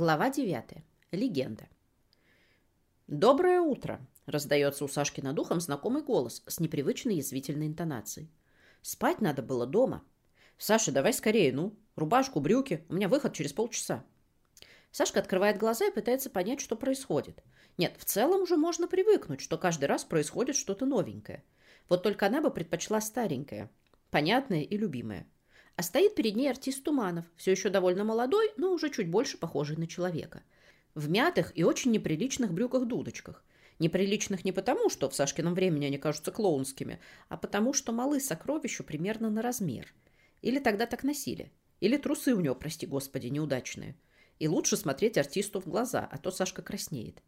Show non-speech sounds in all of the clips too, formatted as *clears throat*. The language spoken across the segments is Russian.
Глава 9. Легенда. «Доброе утро!» – раздается у Сашки над ухом знакомый голос с непривычной язвительной интонацией. «Спать надо было дома. Саша, давай скорее, ну. Рубашку, брюки. У меня выход через полчаса». Сашка открывает глаза и пытается понять, что происходит. Нет, в целом уже можно привыкнуть, что каждый раз происходит что-то новенькое. Вот только она бы предпочла старенькое, понятное и любимое – а стоит перед ней артист Туманов, все еще довольно молодой, но уже чуть больше похожий на человека. В мятых и очень неприличных брюках-дудочках. Неприличных не потому, что в Сашкином времени они кажутся клоунскими, а потому, что малы сокровищу примерно на размер. Или тогда так носили. Или трусы у него, прости господи, неудачные. И лучше смотреть артисту в глаза, а то Сашка краснеет.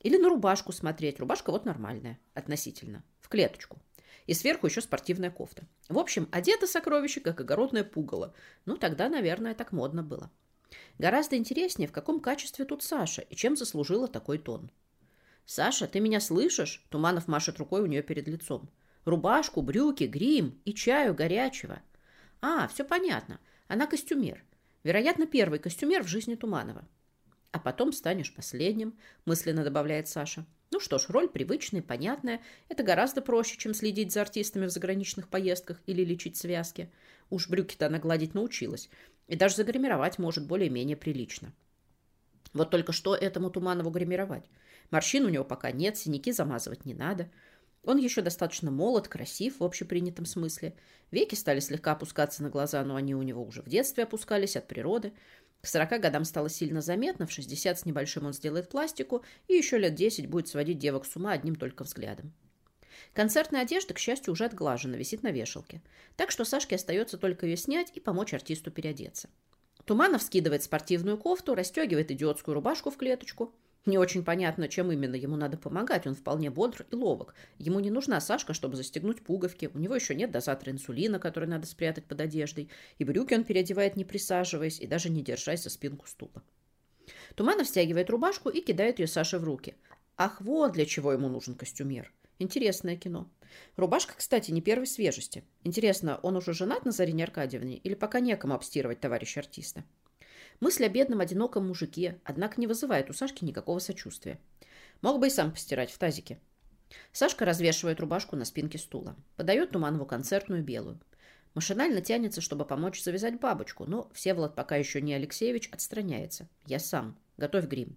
Или на рубашку смотреть. Рубашка вот нормальная, относительно. В клеточку. И сверху еще спортивная кофта. В общем, одето сокровище, как огородное пугало. Ну, тогда, наверное, так модно было. Гораздо интереснее, в каком качестве тут Саша и чем заслужила такой тон. «Саша, ты меня слышишь?» Туманов машет рукой у нее перед лицом. «Рубашку, брюки, грим и чаю горячего». «А, все понятно. Она костюмер. Вероятно, первый костюмер в жизни Туманова». «А потом станешь последним», мысленно добавляет Саша. Ну что ж, роль привычная, понятная. Это гораздо проще, чем следить за артистами в заграничных поездках или лечить связки. Уж брюки-то она гладить научилась. И даже загримировать может более-менее прилично. Вот только что этому Туманову гримировать? Морщин у него пока нет, синяки замазывать не надо. Он еще достаточно молод, красив в общепринятом смысле. Веки стали слегка опускаться на глаза, но они у него уже в детстве опускались от природы. К 40 годам стало сильно заметно, в 60 с небольшим он сделает пластику и еще лет 10 будет сводить девок с ума одним только взглядом. Концертная одежда, к счастью, уже отглажена, висит на вешалке. Так что Сашке остается только ее снять и помочь артисту переодеться. Туманов скидывает спортивную кофту, расстегивает идиотскую рубашку в клеточку – не очень понятно, чем именно ему надо помогать. Он вполне бодр и ловок. Ему не нужна Сашка, чтобы застегнуть пуговки. У него еще нет дозатора инсулина, который надо спрятать под одеждой. И брюки он переодевает, не присаживаясь, и даже не держась за спинку стула. Туманов стягивает рубашку и кидает ее Саше в руки. Ах, вот для чего ему нужен костюмер. Интересное кино. Рубашка, кстати, не первой свежести. Интересно, он уже женат на Зарине Аркадьевне или пока некому обстирывать товарища артиста? Мысль о бедном одиноком мужике, однако, не вызывает у Сашки никакого сочувствия. Мог бы и сам постирать в тазике. Сашка развешивает рубашку на спинке стула. Подает Туманову концертную белую. Машинально тянется, чтобы помочь завязать бабочку, но Всеволод, пока еще не Алексеевич, отстраняется. Я сам. Готовь грим.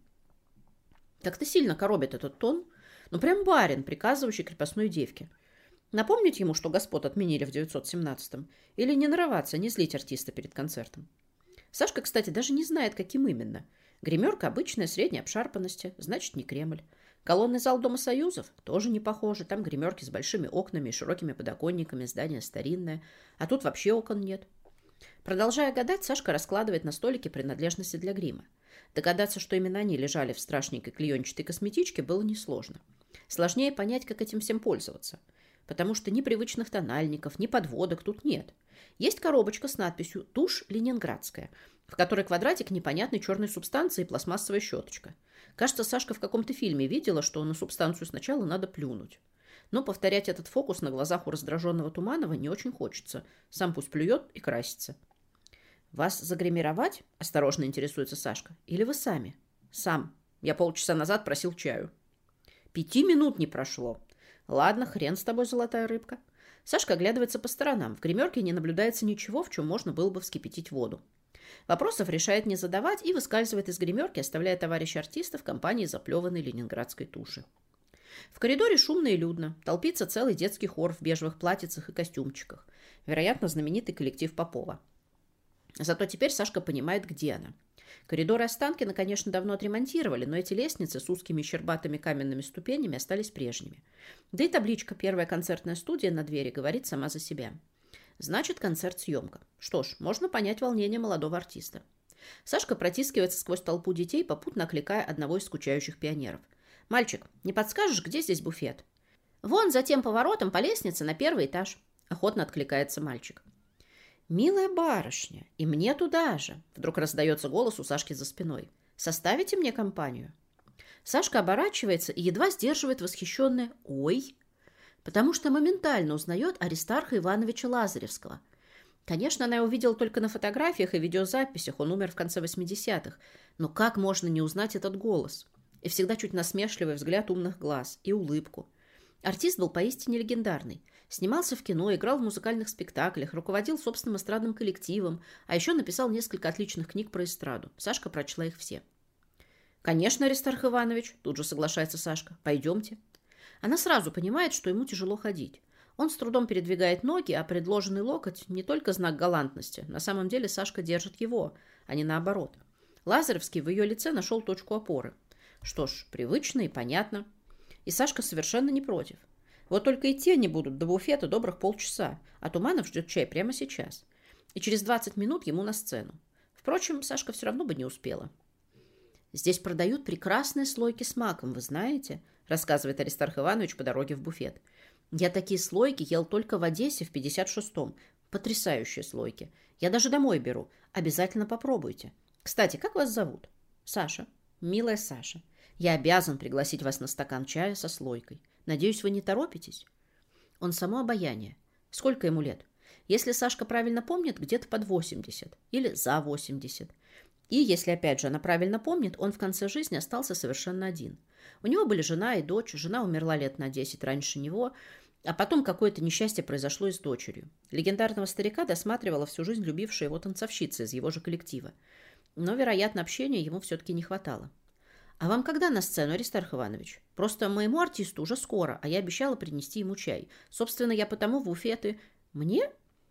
Как-то сильно коробит этот тон. Ну, прям барин, приказывающий крепостной девке. Напомнить ему, что господ отменили в 917-м? Или не нарываться, не злить артиста перед концертом? Сашка, кстати, даже не знает, каким именно. Гримерка обычная, средней обшарпанности, значит, не Кремль. Колонный зал Дома Союзов тоже не похоже. Там гримерки с большими окнами и широкими подоконниками, здание старинное. А тут вообще окон нет. Продолжая гадать, Сашка раскладывает на столике принадлежности для грима. Догадаться, что именно они лежали в страшненькой клеенчатой косметичке, было несложно. Сложнее понять, как этим всем пользоваться. Потому что ни привычных тональников, ни подводок тут нет. Есть коробочка с надписью «Тушь ленинградская», в которой квадратик непонятной черной субстанции и пластмассовая щеточка. Кажется, Сашка в каком-то фильме видела, что на субстанцию сначала надо плюнуть. Но повторять этот фокус на глазах у раздраженного Туманова не очень хочется. Сам пусть плюет и красится. «Вас загримировать?» – осторожно интересуется Сашка. «Или вы сами?» «Сам. Я полчаса назад просил чаю». «Пяти минут не прошло». «Ладно, хрен с тобой, золотая рыбка». Сашка оглядывается по сторонам. В гримерке не наблюдается ничего, в чем можно было бы вскипятить воду. Вопросов решает не задавать и выскальзывает из гримерки, оставляя товарища артиста в компании заплеванной ленинградской туши. В коридоре шумно и людно. Толпится целый детский хор в бежевых платьицах и костюмчиках. Вероятно, знаменитый коллектив Попова. Зато теперь Сашка понимает, где она. Коридоры Останкина, конечно, давно отремонтировали, но эти лестницы с узкими щербатыми каменными ступенями остались прежними. Да и табличка «Первая концертная студия» на двери говорит сама за себя. Значит, концерт-съемка. Что ж, можно понять волнение молодого артиста. Сашка протискивается сквозь толпу детей, попутно окликая одного из скучающих пионеров. «Мальчик, не подскажешь, где здесь буфет?» «Вон за тем поворотом по лестнице на первый этаж», — охотно откликается мальчик. «Милая барышня, и мне туда же!» Вдруг раздается голос у Сашки за спиной. «Составите мне компанию?» Сашка оборачивается и едва сдерживает восхищенное «Ой!», потому что моментально узнает Аристарха Ивановича Лазаревского. Конечно, она его видела только на фотографиях и видеозаписях, он умер в конце 80-х. Но как можно не узнать этот голос? И всегда чуть насмешливый взгляд умных глаз и улыбку. Артист был поистине легендарный. Снимался в кино, играл в музыкальных спектаклях, руководил собственным эстрадным коллективом, а еще написал несколько отличных книг про эстраду. Сашка прочла их все. «Конечно, Аристарх Иванович», – тут же соглашается Сашка, – «пойдемте». Она сразу понимает, что ему тяжело ходить. Он с трудом передвигает ноги, а предложенный локоть не только знак галантности. На самом деле Сашка держит его, а не наоборот. Лазаревский в ее лице нашел точку опоры. Что ж, привычно и понятно. И Сашка совершенно не против. Вот только идти они будут до буфета добрых полчаса, а Туманов ждет чай прямо сейчас. И через 20 минут ему на сцену. Впрочем, Сашка все равно бы не успела. «Здесь продают прекрасные слойки с маком, вы знаете?» рассказывает Аристарх Иванович по дороге в буфет. Я такие слойки ел только в Одессе в 56-м. Потрясающие слойки. Я даже домой беру. Обязательно попробуйте. Кстати, как вас зовут? Саша. Милая Саша. Я обязан пригласить вас на стакан чая со слойкой. Надеюсь, вы не торопитесь? Он само обаяние. Сколько ему лет? Если Сашка правильно помнит, где-то под 80. Или за 80. И, если опять же она правильно помнит, он в конце жизни остался совершенно один. У него были жена и дочь. Жена умерла лет на 10 раньше него – а потом какое-то несчастье произошло и с дочерью. Легендарного старика досматривала всю жизнь любившая его танцовщица из его же коллектива. Но, вероятно, общения ему все-таки не хватало. «А вам когда на сцену, Аристарх Иванович? Просто моему артисту уже скоро, а я обещала принести ему чай. Собственно, я потому в Уфеты. Мне?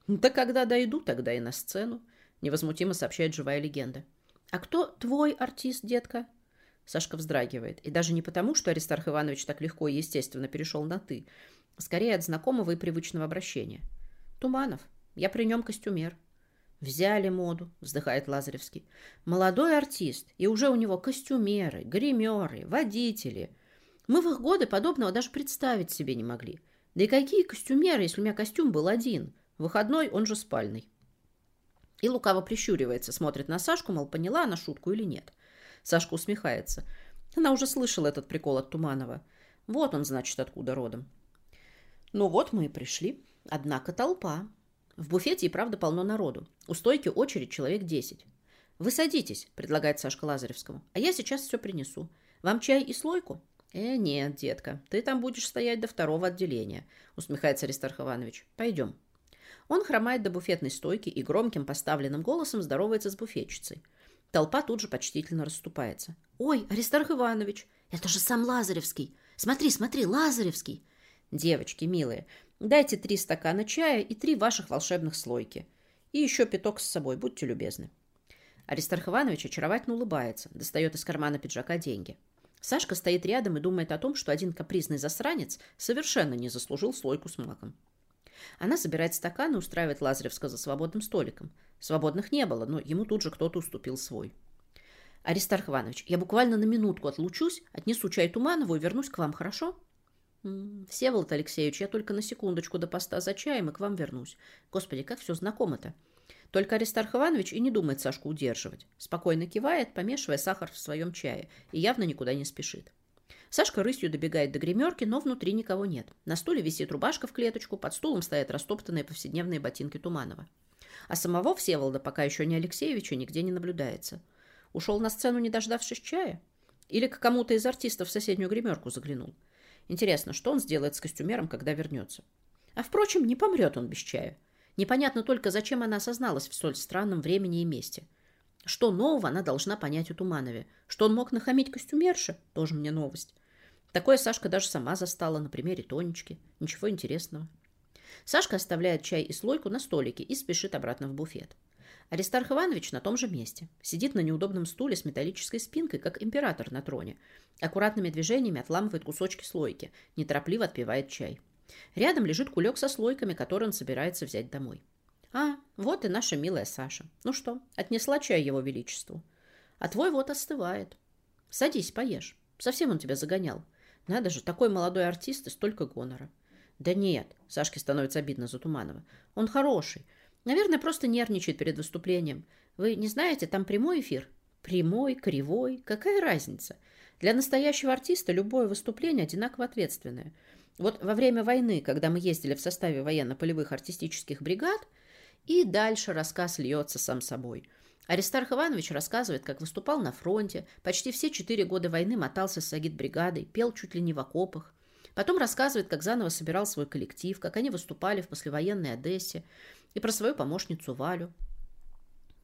Да когда дойду, тогда и на сцену», — невозмутимо сообщает живая легенда. «А кто твой артист, детка?» Сашка вздрагивает. И даже не потому, что Аристарх Иванович так легко и естественно перешел на «ты», Скорее от знакомого и привычного обращения. Туманов. Я при нем костюмер. Взяли моду, вздыхает Лазаревский. Молодой артист, и уже у него костюмеры, гримеры, водители. Мы в их годы подобного даже представить себе не могли. Да и какие костюмеры, если у меня костюм был один? Выходной, он же спальный. И лукаво прищуривается, смотрит на Сашку, мол, поняла она шутку или нет. Сашка усмехается. Она уже слышала этот прикол от Туманова. Вот он, значит, откуда родом. Ну вот мы и пришли. Однако толпа. В буфете и правда полно народу. У стойки очередь человек десять. «Вы садитесь», — предлагает Сашка Лазаревскому. «А я сейчас все принесу. Вам чай и слойку?» «Э, нет, детка, ты там будешь стоять до второго отделения», — усмехается Аристарх Иванович. «Пойдем». Он хромает до буфетной стойки и громким поставленным голосом здоровается с буфетчицей. Толпа тут же почтительно расступается. «Ой, Аристарх Иванович, это же сам Лазаревский! Смотри, смотри, Лазаревский!» Девочки, милые, дайте три стакана чая и три ваших волшебных слойки. И еще пяток с собой, будьте любезны. Аристарх Иванович очаровательно улыбается, достает из кармана пиджака деньги. Сашка стоит рядом и думает о том, что один капризный засранец совершенно не заслужил слойку с маком. Она собирает стакан и устраивает Лазаревска за свободным столиком. Свободных не было, но ему тут же кто-то уступил свой. «Аристарх Иванович, я буквально на минутку отлучусь, отнесу чай Туманову и вернусь к вам, хорошо?» «Всеволод Алексеевич, я только на секундочку до поста за чаем и к вам вернусь. Господи, как все знакомо-то!» Только Аристарх Иванович и не думает Сашку удерживать. Спокойно кивает, помешивая сахар в своем чае, и явно никуда не спешит. Сашка рысью добегает до гримерки, но внутри никого нет. На стуле висит рубашка в клеточку, под стулом стоят растоптанные повседневные ботинки Туманова. А самого Всеволода, пока еще не Алексеевича, нигде не наблюдается. Ушел на сцену, не дождавшись чая? Или к кому-то из артистов в соседнюю гримерку заглянул? Интересно, что он сделает с костюмером, когда вернется? А, впрочем, не помрет он без чая. Непонятно только, зачем она осозналась в столь странном времени и месте. Что нового она должна понять у Туманове? Что он мог нахамить костюмерше? Тоже мне новость. Такое Сашка даже сама застала на примере Тонечки. Ничего интересного. Сашка оставляет чай и слойку на столике и спешит обратно в буфет. Аристарх Иванович на том же месте. Сидит на неудобном стуле с металлической спинкой, как император на троне. Аккуратными движениями отламывает кусочки слойки, неторопливо отпивает чай. Рядом лежит кулек со слойками, который он собирается взять домой. А, вот и наша милая Саша. Ну что, отнесла чай его величеству? А твой вот остывает. Садись, поешь. Совсем он тебя загонял. Надо же, такой молодой артист и столько гонора. Да нет, Сашке становится обидно за Туманова. Он хороший. Наверное, просто нервничает перед выступлением. Вы не знаете, там прямой эфир? Прямой, кривой, какая разница? Для настоящего артиста любое выступление одинаково ответственное. Вот во время войны, когда мы ездили в составе военно-полевых артистических бригад, И дальше рассказ льется сам собой. Аристарх Иванович рассказывает, как выступал на фронте, почти все четыре года войны мотался с агитбригадой, пел чуть ли не в окопах. Потом рассказывает, как заново собирал свой коллектив, как они выступали в послевоенной Одессе, и про свою помощницу Валю.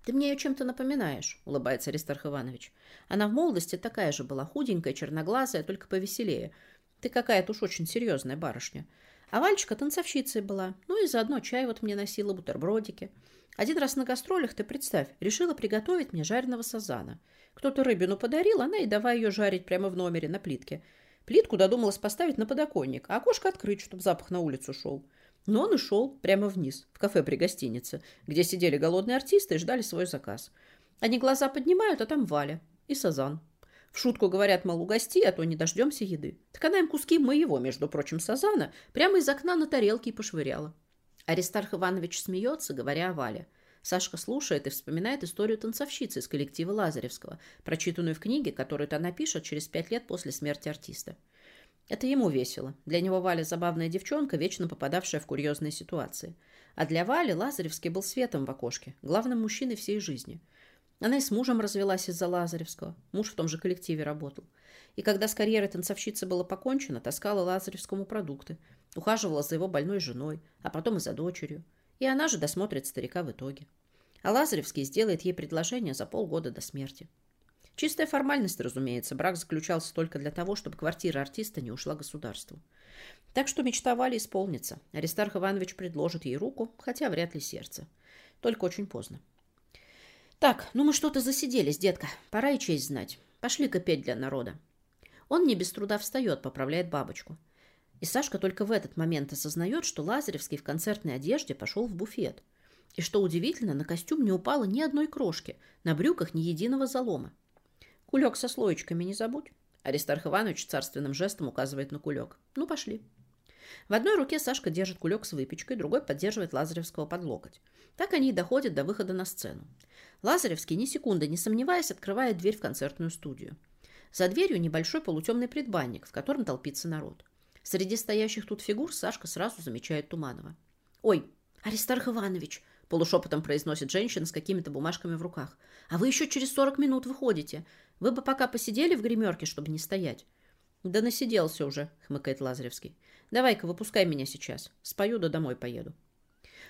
«Ты мне ее чем-то напоминаешь», — улыбается Аристарх Иванович. «Она в молодости такая же была, худенькая, черноглазая, только повеселее. Ты какая-то уж очень серьезная барышня. А Вальчика танцовщицей была. Ну и заодно чай вот мне носила, бутербродики. Один раз на гастролях, ты представь, решила приготовить мне жареного сазана. Кто-то рыбину подарил, она и давай ее жарить прямо в номере на плитке. Плитку додумалась поставить на подоконник, а окошко открыть, чтобы запах на улицу шел. Но он и шел прямо вниз, в кафе при гостинице, где сидели голодные артисты и ждали свой заказ. Они глаза поднимают, а там Валя и Сазан. В шутку говорят, мол, угости, а то не дождемся еды. Так она им куски моего, между прочим, Сазана прямо из окна на тарелке и пошвыряла. Аристарх Иванович смеется, говоря о Вале. Сашка слушает и вспоминает историю танцовщицы из коллектива Лазаревского, прочитанную в книге, которую она пишет через пять лет после смерти артиста. Это ему весело. Для него Валя забавная девчонка, вечно попадавшая в курьезные ситуации. А для Вали Лазаревский был светом в окошке, главным мужчиной всей жизни. Она и с мужем развелась из-за Лазаревского. Муж в том же коллективе работал. И когда с карьерой танцовщицы было покончено, таскала Лазаревскому продукты, ухаживала за его больной женой, а потом и за дочерью. И она же досмотрит старика в итоге. А Лазаревский сделает ей предложение за полгода до смерти. Чистая формальность, разумеется. Брак заключался только для того, чтобы квартира артиста не ушла государству. Так что мечта Вали исполнится. Аристарх Иванович предложит ей руку, хотя вряд ли сердце. Только очень поздно. Так, ну мы что-то засиделись, детка. Пора и честь знать. Пошли-ка петь для народа. Он не без труда встает, поправляет бабочку. И Сашка только в этот момент осознает, что Лазаревский в концертной одежде пошел в буфет. И что удивительно, на костюм не упало ни одной крошки, на брюках ни единого залома. Кулек со слоечками не забудь. Аристарх Иванович царственным жестом указывает на кулек. Ну, пошли. В одной руке Сашка держит кулек с выпечкой, другой поддерживает Лазаревского под локоть. Так они и доходят до выхода на сцену. Лазаревский, ни секунды не сомневаясь, открывает дверь в концертную студию. За дверью небольшой полутемный предбанник, в котором толпится народ. Среди стоящих тут фигур Сашка сразу замечает Туманова. «Ой, Аристарх Иванович!» – полушепотом произносит женщина с какими-то бумажками в руках. «А вы еще через сорок минут выходите. Вы бы пока посидели в гримерке, чтобы не стоять. Да насиделся уже, хмыкает Лазаревский. Давай-ка, выпускай меня сейчас. Спою да домой поеду.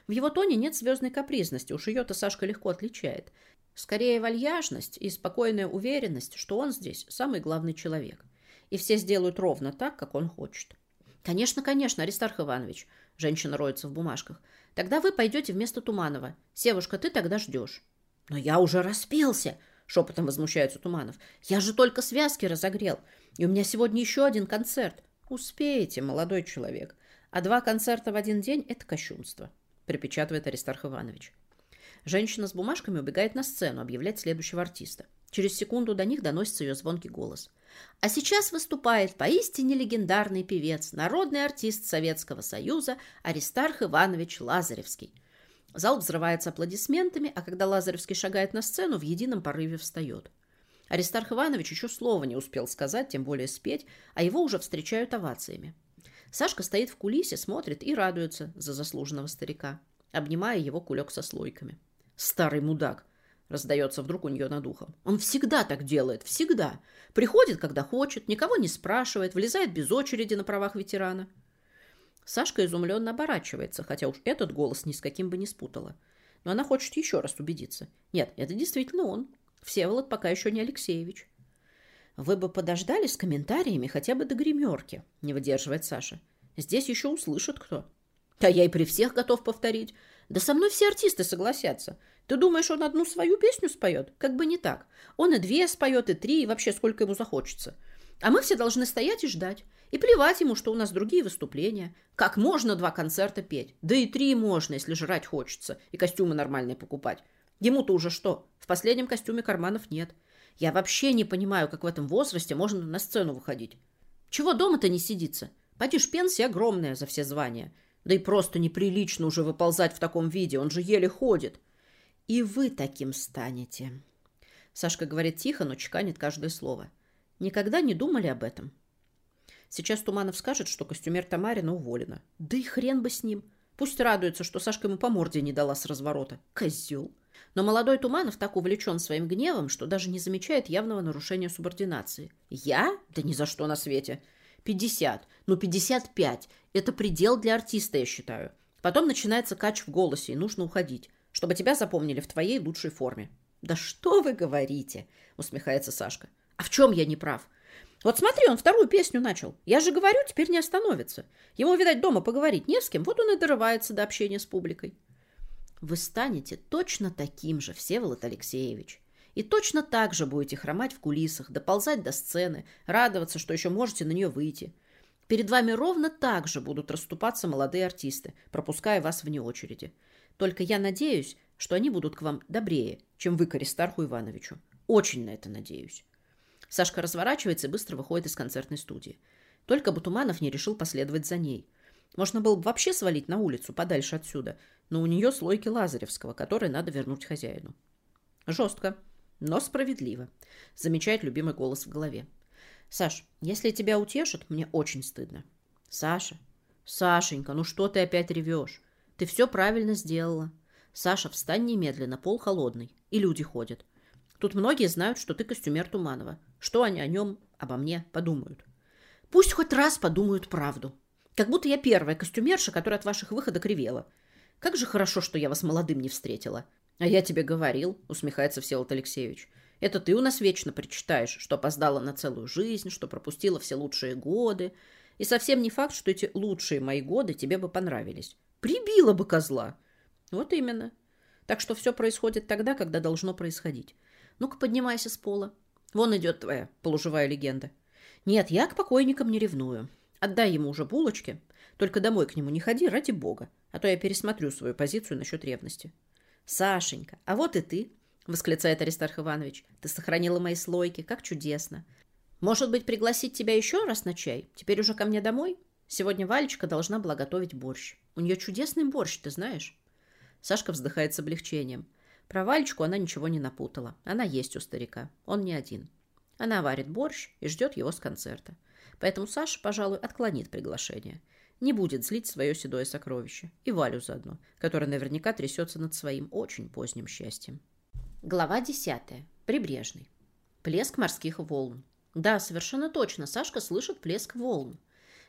В его тоне нет звездной капризности, уж ее-то Сашка легко отличает. Скорее вальяжность и спокойная уверенность, что он здесь самый главный человек. И все сделают ровно так, как он хочет. Конечно, конечно, Аристарх Иванович. Женщина роется в бумажках. Тогда вы пойдете вместо Туманова. Севушка, ты тогда ждешь. Но я уже распелся, Шепотом возмущается Туманов. Я же только связки разогрел. И у меня сегодня еще один концерт. Успеете, молодой человек. А два концерта в один день – это кощунство, припечатывает Аристарх Иванович. Женщина с бумажками убегает на сцену объявлять следующего артиста. Через секунду до них доносится ее звонкий голос. А сейчас выступает поистине легендарный певец, народный артист Советского Союза Аристарх Иванович Лазаревский – Зал взрывается аплодисментами, а когда Лазаревский шагает на сцену, в едином порыве встает. Аристарх Иванович еще слова не успел сказать, тем более спеть, а его уже встречают овациями. Сашка стоит в кулисе, смотрит и радуется за заслуженного старика, обнимая его кулек со слойками. «Старый мудак!» — раздается вдруг у нее над ухом. «Он всегда так делает, всегда. Приходит, когда хочет, никого не спрашивает, влезает без очереди на правах ветерана». Сашка изумленно оборачивается, хотя уж этот голос ни с каким бы не спутала. Но она хочет еще раз убедиться. Нет, это действительно он. Всеволод пока еще не Алексеевич. Вы бы подождали с комментариями хотя бы до гримерки, не выдерживает Саша. Здесь еще услышит кто. Да я и при всех готов повторить. Да со мной все артисты согласятся. Ты думаешь, он одну свою песню споет? Как бы не так. Он и две споет, и три, и вообще сколько ему захочется. А мы все должны стоять и ждать. И плевать ему, что у нас другие выступления. Как можно два концерта петь? Да и три можно, если жрать хочется и костюмы нормальные покупать. Ему-то уже что? В последнем костюме карманов нет. Я вообще не понимаю, как в этом возрасте можно на сцену выходить. Чего дома-то не сидится? Падишь, пенсия огромная за все звания. Да и просто неприлично уже выползать в таком виде, он же еле ходит. И вы таким станете. Сашка говорит тихо, но чеканит каждое слово. Никогда не думали об этом? Сейчас Туманов скажет, что костюмер Тамарина уволена. Да и хрен бы с ним. Пусть радуется, что Сашка ему по морде не дала с разворота. Козел. Но молодой Туманов так увлечен своим гневом, что даже не замечает явного нарушения субординации. Я? Да ни за что на свете. Пятьдесят. Ну, пятьдесят пять. Это предел для артиста, я считаю. Потом начинается кач в голосе, и нужно уходить, чтобы тебя запомнили в твоей лучшей форме. «Да что вы говорите?» — усмехается Сашка. «А в чем я не прав? Вот смотри, он вторую песню начал. Я же говорю, теперь не остановится. Ему, видать, дома поговорить не с кем, вот он и дорывается до общения с публикой. Вы станете точно таким же, Всеволод Алексеевич. И точно так же будете хромать в кулисах, доползать до сцены, радоваться, что еще можете на нее выйти. Перед вами ровно так же будут расступаться молодые артисты, пропуская вас вне очереди. Только я надеюсь, что они будут к вам добрее, чем вы к Аристарху Ивановичу. Очень на это надеюсь. Сашка разворачивается и быстро выходит из концертной студии. Только Бутуманов не решил последовать за ней. Можно было бы вообще свалить на улицу, подальше отсюда, но у нее слойки Лазаревского, которые надо вернуть хозяину. Жестко, но справедливо, замечает любимый голос в голове. Саш, если тебя утешат, мне очень стыдно. Саша, Сашенька, ну что ты опять ревешь? Ты все правильно сделала. Саша, встань немедленно, пол холодный, и люди ходят. Тут многие знают, что ты костюмер Туманова. Что они о нем, обо мне подумают? Пусть хоть раз подумают правду. Как будто я первая костюмерша, которая от ваших выходок ревела. Как же хорошо, что я вас молодым не встретила. А я тебе говорил, усмехается Всеволод Алексеевич. Это ты у нас вечно причитаешь, что опоздала на целую жизнь, что пропустила все лучшие годы. И совсем не факт, что эти лучшие мои годы тебе бы понравились. Прибила бы козла. Вот именно. Так что все происходит тогда, когда должно происходить. Ну-ка, поднимайся с пола. Вон идет твоя полуживая легенда. Нет, я к покойникам не ревную. Отдай ему уже булочки. Только домой к нему не ходи, ради бога. А то я пересмотрю свою позицию насчет ревности. Сашенька, а вот и ты, восклицает Аристарх Иванович. Ты сохранила мои слойки, как чудесно. Может быть, пригласить тебя еще раз на чай? Теперь уже ко мне домой? Сегодня Валечка должна была готовить борщ. У нее чудесный борщ, ты знаешь? Сашка вздыхает с облегчением. Про Валечку она ничего не напутала. Она есть у старика. Он не один. Она варит борщ и ждет его с концерта. Поэтому Саша, пожалуй, отклонит приглашение. Не будет злить свое седое сокровище. И Валю заодно, которая наверняка трясется над своим очень поздним счастьем. Глава десятая. Прибрежный. Плеск морских волн. Да, совершенно точно, Сашка слышит плеск волн.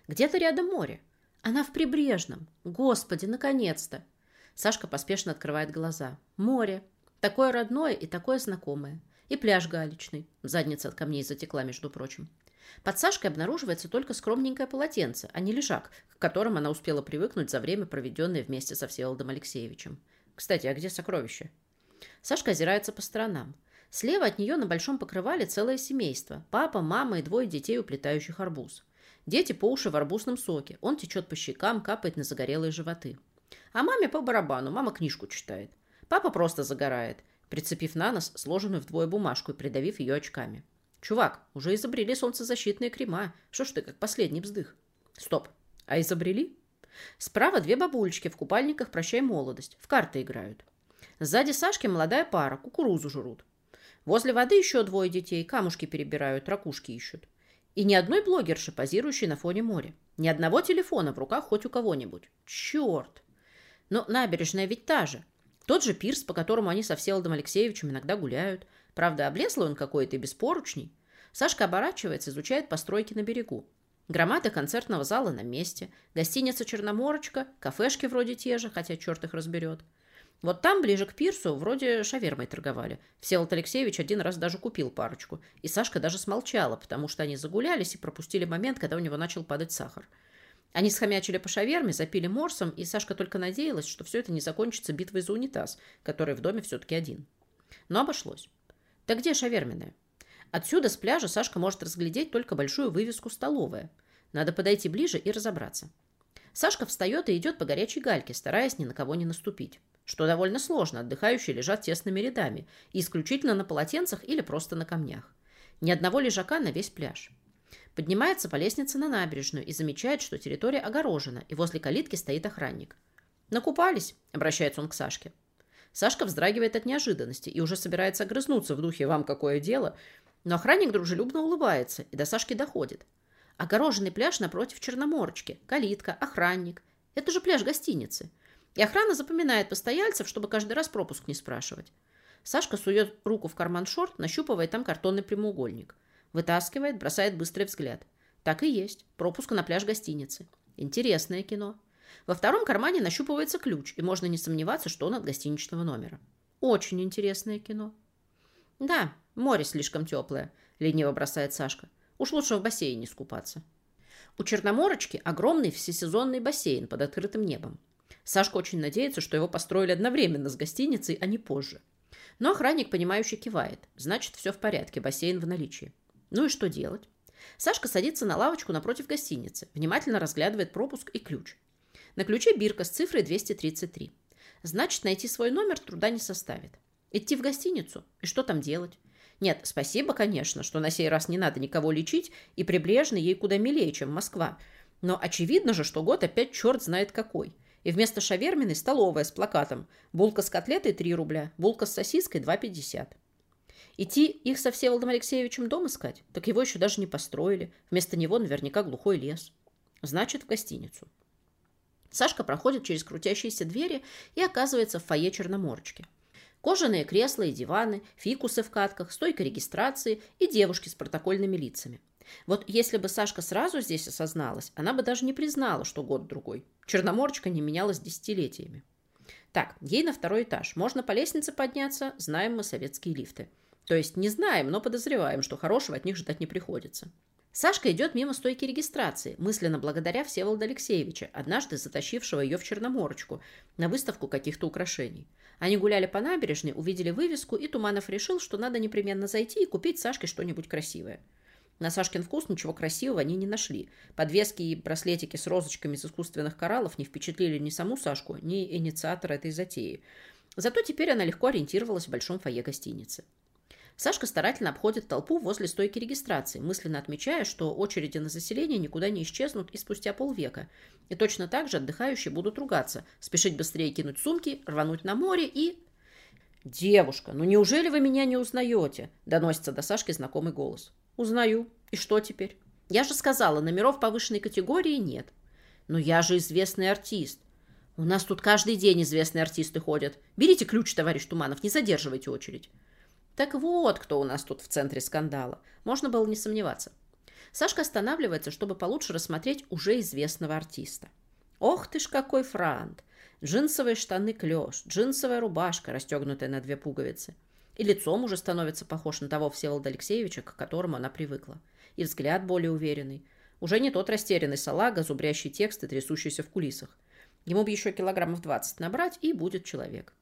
Где-то рядом море. Она в Прибрежном. Господи, наконец-то! Сашка поспешно открывает глаза. Море. Такое родное и такое знакомое. И пляж галечный. Задница от камней затекла, между прочим. Под Сашкой обнаруживается только скромненькое полотенце, а не лежак, к которым она успела привыкнуть за время, проведенное вместе со Всеволодом Алексеевичем. Кстати, а где сокровище? Сашка озирается по сторонам. Слева от нее на большом покрывале целое семейство. Папа, мама и двое детей, уплетающих арбуз. Дети по уши в арбузном соке. Он течет по щекам, капает на загорелые животы. А маме по барабану, мама книжку читает. Папа просто загорает, прицепив на нос сложенную вдвое бумажку и придавив ее очками. «Чувак, уже изобрели солнцезащитные крема. Что ж ты, как последний вздых?» «Стоп. А изобрели?» Справа две бабулечки в купальниках «Прощай, молодость». В карты играют. Сзади Сашки молодая пара, кукурузу жрут. Возле воды еще двое детей, камушки перебирают, ракушки ищут. И ни одной блогерши, позирующей на фоне моря. Ни одного телефона в руках хоть у кого-нибудь. Черт! Но набережная ведь та же. Тот же пирс, по которому они со Всеволодом Алексеевичем иногда гуляют. Правда, облезлый он какой-то и без поручней. Сашка оборачивается, изучает постройки на берегу. Громада концертного зала на месте, гостиница «Черноморочка», кафешки вроде те же, хотя черт их разберет. Вот там, ближе к пирсу, вроде шавермой торговали. Всеволод Алексеевич один раз даже купил парочку. И Сашка даже смолчала, потому что они загулялись и пропустили момент, когда у него начал падать сахар. Они схомячили по шаверме, запили морсом, и Сашка только надеялась, что все это не закончится битвой за унитаз, который в доме все-таки один. Но обошлось. Так где шаверменная? Отсюда с пляжа Сашка может разглядеть только большую вывеску «Столовая». Надо подойти ближе и разобраться. Сашка встает и идет по горячей гальке, стараясь ни на кого не наступить. Что довольно сложно, отдыхающие лежат тесными рядами, исключительно на полотенцах или просто на камнях. Ни одного лежака на весь пляж. Поднимается по лестнице на набережную и замечает, что территория огорожена, и возле калитки стоит охранник. «Накупались?» – обращается он к Сашке. Сашка вздрагивает от неожиданности и уже собирается огрызнуться в духе «Вам какое дело?», но охранник дружелюбно улыбается и до Сашки доходит. Огороженный пляж напротив Черноморочки, калитка, охранник. Это же пляж гостиницы. И охрана запоминает постояльцев, чтобы каждый раз пропуск не спрашивать. Сашка сует руку в карман шорт, нащупывает там картонный прямоугольник. Вытаскивает, бросает быстрый взгляд. Так и есть. Пропуск на пляж гостиницы. Интересное кино. Во втором кармане нащупывается ключ, и можно не сомневаться, что он от гостиничного номера. Очень интересное кино. Да, море слишком теплое, лениво бросает Сашка. Уж лучше в бассейне скупаться. У Черноморочки огромный всесезонный бассейн под открытым небом. Сашка очень надеется, что его построили одновременно с гостиницей, а не позже. Но охранник, понимающе кивает. Значит, все в порядке, бассейн в наличии. Ну и что делать? Сашка садится на лавочку напротив гостиницы, внимательно разглядывает пропуск и ключ. На ключе бирка с цифрой 233. Значит, найти свой номер труда не составит. Идти в гостиницу? И что там делать? Нет, спасибо, конечно, что на сей раз не надо никого лечить, и прибрежный ей куда милее, чем Москва. Но очевидно же, что год опять черт знает какой. И вместо шавермины столовая с плакатом «Булка с котлетой 3 рубля, булка с сосиской 2,50». Идти их со Всеволодом Алексеевичем дом искать? Так его еще даже не построили. Вместо него наверняка глухой лес. Значит, в гостиницу. Сашка проходит через крутящиеся двери и оказывается в фойе Черноморочки. Кожаные кресла и диваны, фикусы в катках, стойка регистрации и девушки с протокольными лицами. Вот если бы Сашка сразу здесь осозналась, она бы даже не признала, что год-другой. Черноморочка не менялась десятилетиями. Так, ей на второй этаж. Можно по лестнице подняться, знаем мы советские лифты. То есть не знаем, но подозреваем, что хорошего от них ждать не приходится. Сашка идет мимо стойки регистрации, мысленно благодаря Всеволода Алексеевича, однажды затащившего ее в Черноморочку на выставку каких-то украшений. Они гуляли по набережной, увидели вывеску, и Туманов решил, что надо непременно зайти и купить Сашке что-нибудь красивое. На Сашкин вкус ничего красивого они не нашли. Подвески и браслетики с розочками из искусственных кораллов не впечатлили ни саму Сашку, ни инициатора этой затеи. Зато теперь она легко ориентировалась в большом фойе гостиницы. Сашка старательно обходит толпу возле стойки регистрации, мысленно отмечая, что очереди на заселение никуда не исчезнут и спустя полвека. И точно так же отдыхающие будут ругаться, спешить быстрее кинуть сумки, рвануть на море и... «Девушка, ну неужели вы меня не узнаете?» – доносится до Сашки знакомый голос. «Узнаю. И что теперь? Я же сказала, номеров повышенной категории нет. Но я же известный артист. У нас тут каждый день известные артисты ходят. Берите ключ, товарищ Туманов, не задерживайте очередь». Так вот, кто у нас тут в центре скандала. Можно было не сомневаться. Сашка останавливается, чтобы получше рассмотреть уже известного артиста. Ох ты ж какой франт! Джинсовые штаны клеш, джинсовая рубашка, расстегнутая на две пуговицы. И лицом уже становится похож на того Всеволода Алексеевича, к которому она привыкла. И взгляд более уверенный. Уже не тот растерянный салага, зубрящий текст и трясущийся в кулисах. Ему бы еще килограммов 20 набрать, и будет человек.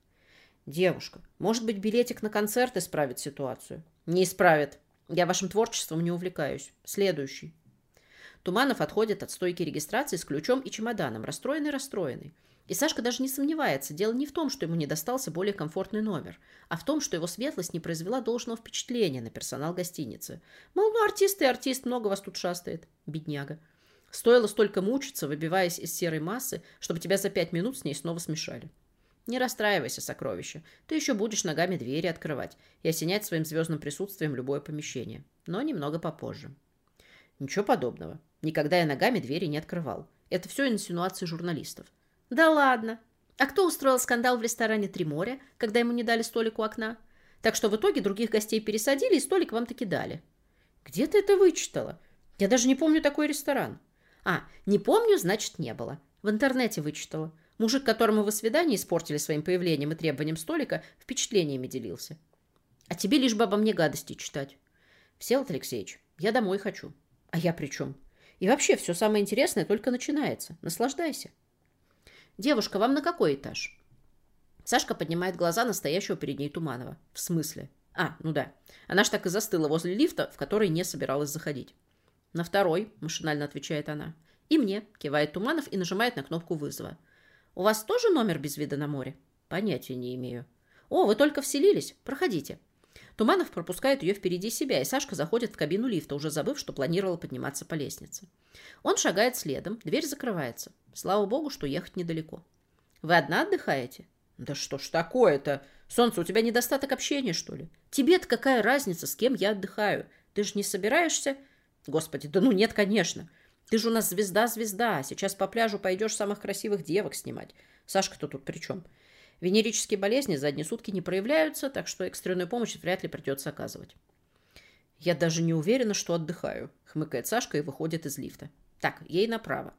«Девушка, может быть, билетик на концерт исправит ситуацию?» «Не исправит. Я вашим творчеством не увлекаюсь. Следующий». Туманов отходит от стойки регистрации с ключом и чемоданом, расстроенный-расстроенный. И Сашка даже не сомневается, дело не в том, что ему не достался более комфортный номер, а в том, что его светлость не произвела должного впечатления на персонал гостиницы. Мол, ну артист и артист, много вас тут шастает. Бедняга. Стоило столько мучиться, выбиваясь из серой массы, чтобы тебя за пять минут с ней снова смешали. Не расстраивайся, сокровище. Ты еще будешь ногами двери открывать и осенять своим звездным присутствием любое помещение. Но немного попозже. Ничего подобного. Никогда я ногами двери не открывал. Это все инсинуации журналистов. Да ладно. А кто устроил скандал в ресторане «Три моря», когда ему не дали столик у окна? Так что в итоге других гостей пересадили и столик вам таки дали. Где ты это вычитала? Я даже не помню такой ресторан. А, не помню, значит, не было. В интернете вычитала. Мужик, которому вы свидание испортили своим появлением и требованием столика, впечатлениями делился. А тебе лишь бы обо мне гадости читать. Всеволод Алексеевич, я домой хочу. А я при чем? И вообще, все самое интересное только начинается. Наслаждайся. Девушка, вам на какой этаж? Сашка поднимает глаза настоящего перед ней Туманова. В смысле? А, ну да. Она ж так и застыла возле лифта, в который не собиралась заходить. На второй, машинально отвечает она. И мне, кивает Туманов и нажимает на кнопку вызова. У вас тоже номер без вида на море? Понятия не имею. О, вы только вселились? Проходите. Туманов пропускает ее впереди себя, и Сашка заходит в кабину лифта, уже забыв, что планировала подниматься по лестнице. Он шагает следом, дверь закрывается. Слава богу, что ехать недалеко. Вы одна отдыхаете? Да что ж такое-то? Солнце, у тебя недостаток общения, что ли? Тебе-то какая разница, с кем я отдыхаю? Ты же не собираешься? Господи, да ну нет, конечно. Ты же у нас звезда-звезда. Сейчас по пляжу пойдешь самых красивых девок снимать. Сашка-то тут при чем? Венерические болезни за одни сутки не проявляются, так что экстренную помощь вряд ли придется оказывать. «Я даже не уверена, что отдыхаю», — хмыкает Сашка и выходит из лифта. «Так, ей направо.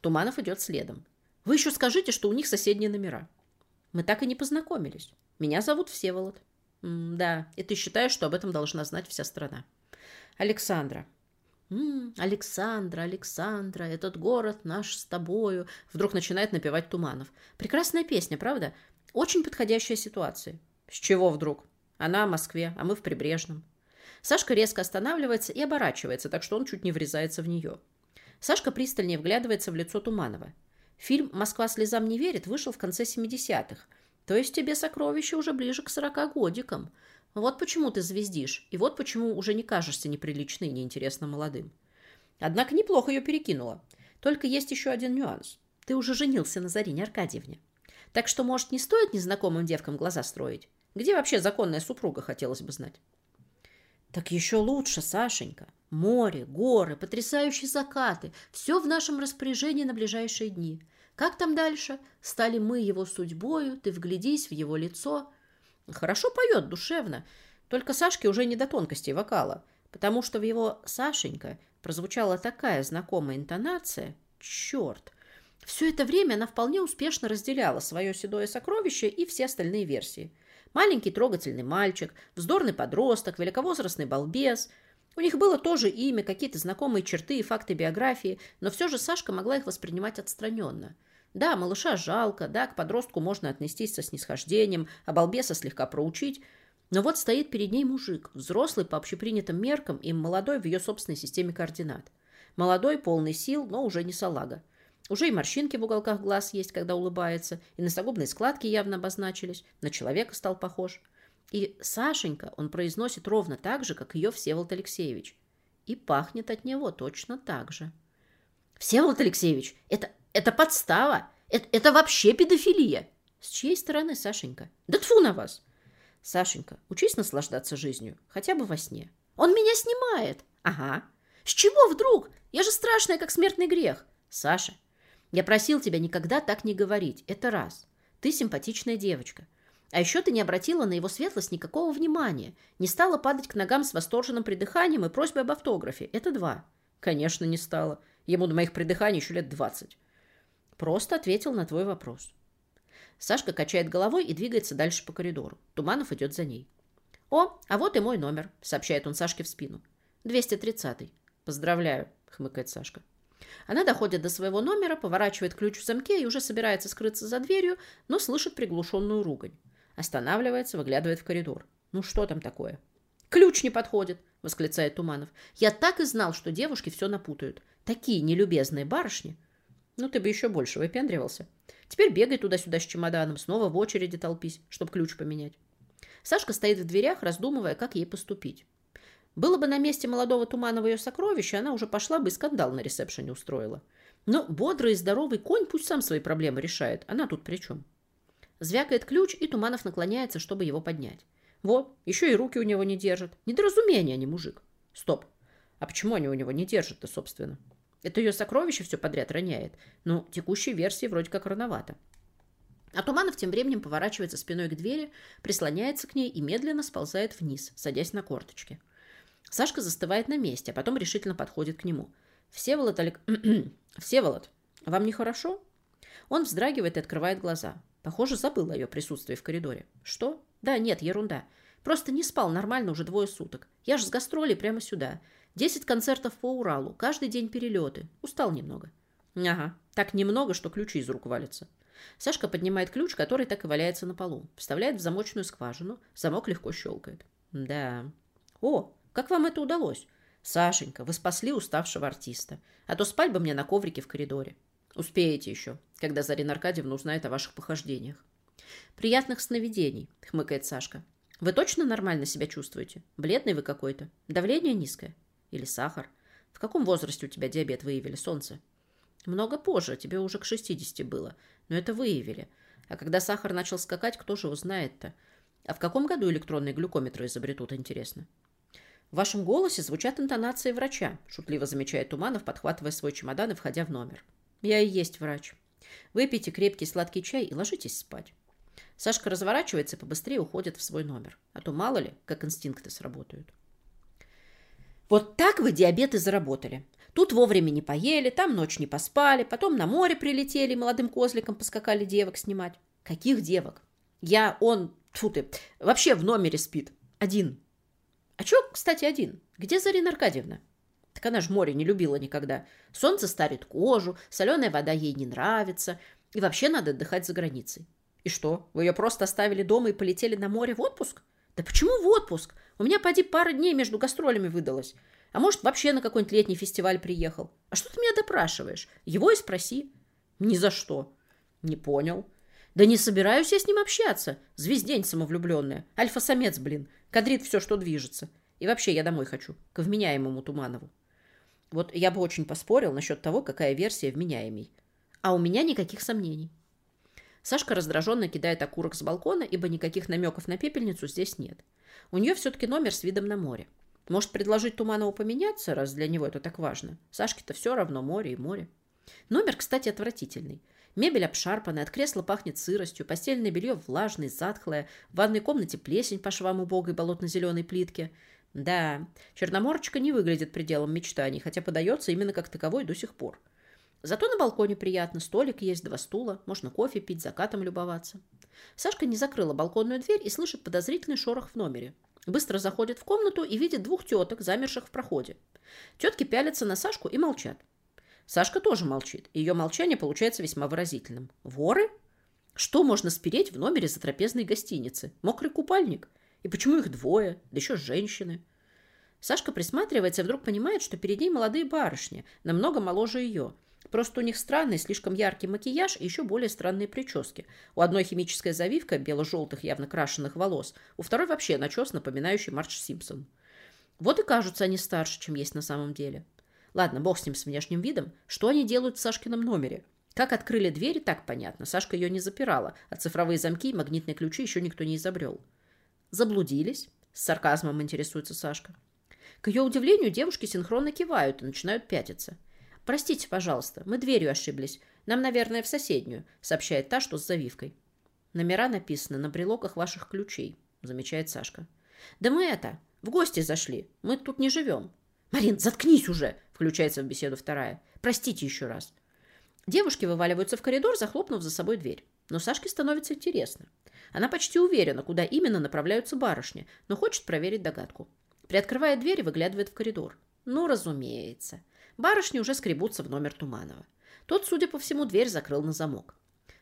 Туманов идет следом. Вы еще скажите, что у них соседние номера». «Мы так и не познакомились. Меня зовут Всеволод». М «Да, и ты считаешь, что об этом должна знать вся страна». «Александра». М -м, «Александра, Александра, этот город наш с тобою», — вдруг начинает напевать Туманов. «Прекрасная песня, правда? Очень подходящая ситуация». «С чего вдруг? Она в Москве, а мы в Прибрежном». Сашка резко останавливается и оборачивается, так что он чуть не врезается в нее. Сашка пристальнее вглядывается в лицо Туманова. Фильм «Москва слезам не верит» вышел в конце 70-х. То есть тебе сокровище уже ближе к 40 годикам. Вот почему ты звездишь, и вот почему уже не кажешься неприличной и неинтересно молодым. Однако неплохо ее перекинула. Только есть еще один нюанс. Ты уже женился на Зарине Аркадьевне. Так что, может, не стоит незнакомым девкам глаза строить? Где вообще законная супруга, хотелось бы знать. Так еще лучше, Сашенька. Море, горы, потрясающие закаты. Все в нашем распоряжении на ближайшие дни. Как там дальше? Стали мы его судьбою, ты вглядись в его лицо. Хорошо поет, душевно. Только Сашке уже не до тонкостей вокала, потому что в его «Сашенька» прозвучала такая знакомая интонация. Черт! Все это время она вполне успешно разделяла свое седое сокровище и все остальные версии – Маленький трогательный мальчик, вздорный подросток, великовозрастный балбес. У них было тоже имя, какие-то знакомые черты и факты биографии, но все же Сашка могла их воспринимать отстраненно. Да, малыша жалко, да, к подростку можно отнестись со снисхождением, а балбеса слегка проучить, но вот стоит перед ней мужик, взрослый по общепринятым меркам и молодой в ее собственной системе координат. Молодой, полный сил, но уже не салага. Уже и морщинки в уголках глаз есть, когда улыбается, и носогубные складки явно обозначились, на человека стал похож. И Сашенька он произносит ровно так же, как ее Всеволод Алексеевич. И пахнет от него точно так же. «Всеволод Алексеевич, это, это подстава! Это, это вообще педофилия!» «С чьей стороны, Сашенька?» «Да тфу на вас!» «Сашенька, учись наслаждаться жизнью, хотя бы во сне». «Он меня снимает!» «Ага. С чего вдруг? Я же страшная, как смертный грех!» «Саша, я просил тебя никогда так не говорить. Это раз. Ты симпатичная девочка. А еще ты не обратила на его светлость никакого внимания. Не стала падать к ногам с восторженным придыханием и просьбой об автографе. Это два. Конечно, не стала. Ему до моих придыханий еще лет двадцать. Просто ответил на твой вопрос. Сашка качает головой и двигается дальше по коридору. Туманов идет за ней. «О, а вот и мой номер», — сообщает он Сашке в спину. «230-й». «Поздравляю», — хмыкает Сашка. Она доходит до своего номера, поворачивает ключ в замке и уже собирается скрыться за дверью, но слышит приглушенную ругань. Останавливается, выглядывает в коридор. Ну что там такое? «Ключ не подходит!» — восклицает Туманов. «Я так и знал, что девушки все напутают. Такие нелюбезные барышни!» «Ну, ты бы еще больше выпендривался. Теперь бегай туда-сюда с чемоданом, снова в очереди толпись, чтобы ключ поменять». Сашка стоит в дверях, раздумывая, как ей поступить. Было бы на месте молодого Туманова ее сокровища, она уже пошла бы и скандал на ресепшене устроила. Но бодрый и здоровый конь пусть сам свои проблемы решает. Она тут при чем? Звякает ключ, и Туманов наклоняется, чтобы его поднять. Вот, еще и руки у него не держат. Недоразумение, а не мужик. Стоп. А почему они у него не держат-то, собственно? Это ее сокровище все подряд роняет. Ну, текущей версии вроде как рановато. А Туманов тем временем поворачивается спиной к двери, прислоняется к ней и медленно сползает вниз, садясь на корточки. Сашка застывает на месте, а потом решительно подходит к нему. «Всеволод, Олег... *clears throat* Всеволод, вам нехорошо?» Он вздрагивает и открывает глаза. Похоже, забыл о ее присутствии в коридоре. «Что? Да, нет, ерунда. Просто не спал нормально уже двое суток. Я же с гастролей прямо сюда. Десять концертов по Уралу, каждый день перелеты. Устал немного». «Ага, так немного, что ключи из рук валятся». Сашка поднимает ключ, который так и валяется на полу. Вставляет в замочную скважину. Замок легко щелкает. «Да. О, как вам это удалось? Сашенька, вы спасли уставшего артиста. А то спать бы мне на коврике в коридоре. Успеете еще, когда Зарина Аркадьевна узнает о ваших похождениях. Приятных сновидений, хмыкает Сашка. Вы точно нормально себя чувствуете? Бледный вы какой-то. Давление низкое? Или сахар? В каком возрасте у тебя диабет выявили, солнце? Много позже, тебе уже к 60 было. Но это выявили. А когда сахар начал скакать, кто же узнает-то? А в каком году электронные глюкометры изобретут, интересно? В вашем голосе звучат интонации врача, шутливо замечает Туманов, подхватывая свой чемодан и входя в номер. Я и есть врач. Выпейте крепкий сладкий чай и ложитесь спать. Сашка разворачивается и побыстрее уходит в свой номер. А то мало ли, как инстинкты сработают. Вот так вы диабеты заработали. Тут вовремя не поели, там ночь не поспали, потом на море прилетели, молодым козликом поскакали девок снимать. Каких девок? Я, он, тьфу ты, вообще в номере спит. Один. А чё, кстати, один? Где Зарина Аркадьевна? Так она ж море не любила никогда. Солнце старит кожу, соленая вода ей не нравится. И вообще надо отдыхать за границей. И что, вы ее просто оставили дома и полетели на море в отпуск? Да почему в отпуск? У меня, поди, пара дней между гастролями выдалось. А может, вообще на какой-нибудь летний фестиваль приехал. А что ты меня допрашиваешь? Его и спроси. Ни за что. Не понял. Да не собираюсь я с ним общаться. Звездень самовлюбленная. Альфа-самец, блин. Кадрит все, что движется. И вообще я домой хочу. К вменяемому Туманову. Вот я бы очень поспорил насчет того, какая версия вменяемей. А у меня никаких сомнений. Сашка раздраженно кидает окурок с балкона, ибо никаких намеков на пепельницу здесь нет. У нее все-таки номер с видом на море. Может, предложить Туманову поменяться, раз для него это так важно? Сашке-то все равно море и море. Номер, кстати, отвратительный. Мебель обшарпанная, от кресла пахнет сыростью, постельное белье влажное, затхлое, в ванной комнате плесень по швам убогой болотно-зеленой плитки. Да, Черноморочка не выглядит пределом мечтаний, хотя подается именно как таковой до сих пор. Зато на балконе приятно, столик есть, два стула, можно кофе пить, закатом любоваться. Сашка не закрыла балконную дверь и слышит подозрительный шорох в номере. Быстро заходит в комнату и видит двух теток, замерших в проходе. Тетки пялятся на Сашку и молчат. Сашка тоже молчит, ее молчание получается весьма выразительным. Воры? Что можно спереть в номере затрапезной гостиницы? Мокрый купальник? И почему их двое? Да еще женщины. Сашка присматривается и вдруг понимает, что перед ней молодые барышни, намного моложе ее. Просто у них странный, слишком яркий макияж и еще более странные прически. У одной химическая завивка бело-желтых, явно крашеных волос, у второй вообще начес, напоминающий Марч Симпсон. Вот и кажутся они старше, чем есть на самом деле. Ладно, бог с ним, с внешним видом. Что они делают в Сашкином номере? Как открыли дверь, так понятно. Сашка ее не запирала, а цифровые замки и магнитные ключи еще никто не изобрел. Заблудились? С сарказмом интересуется Сашка. К ее удивлению, девушки синхронно кивают и начинают пятиться. «Простите, пожалуйста, мы дверью ошиблись. Нам, наверное, в соседнюю», — сообщает та, что с завивкой. «Номера написаны на брелоках ваших ключей», — замечает Сашка. «Да мы это, в гости зашли. Мы тут не живем». «Марин, заткнись уже!» — включается в беседу вторая. «Простите еще раз». Девушки вываливаются в коридор, захлопнув за собой дверь. Но Сашке становится интересно. Она почти уверена, куда именно направляются барышни, но хочет проверить догадку. Приоткрывает дверь и выглядывает в коридор. Ну, разумеется. Барышни уже скребутся в номер Туманова. Тот, судя по всему, дверь закрыл на замок.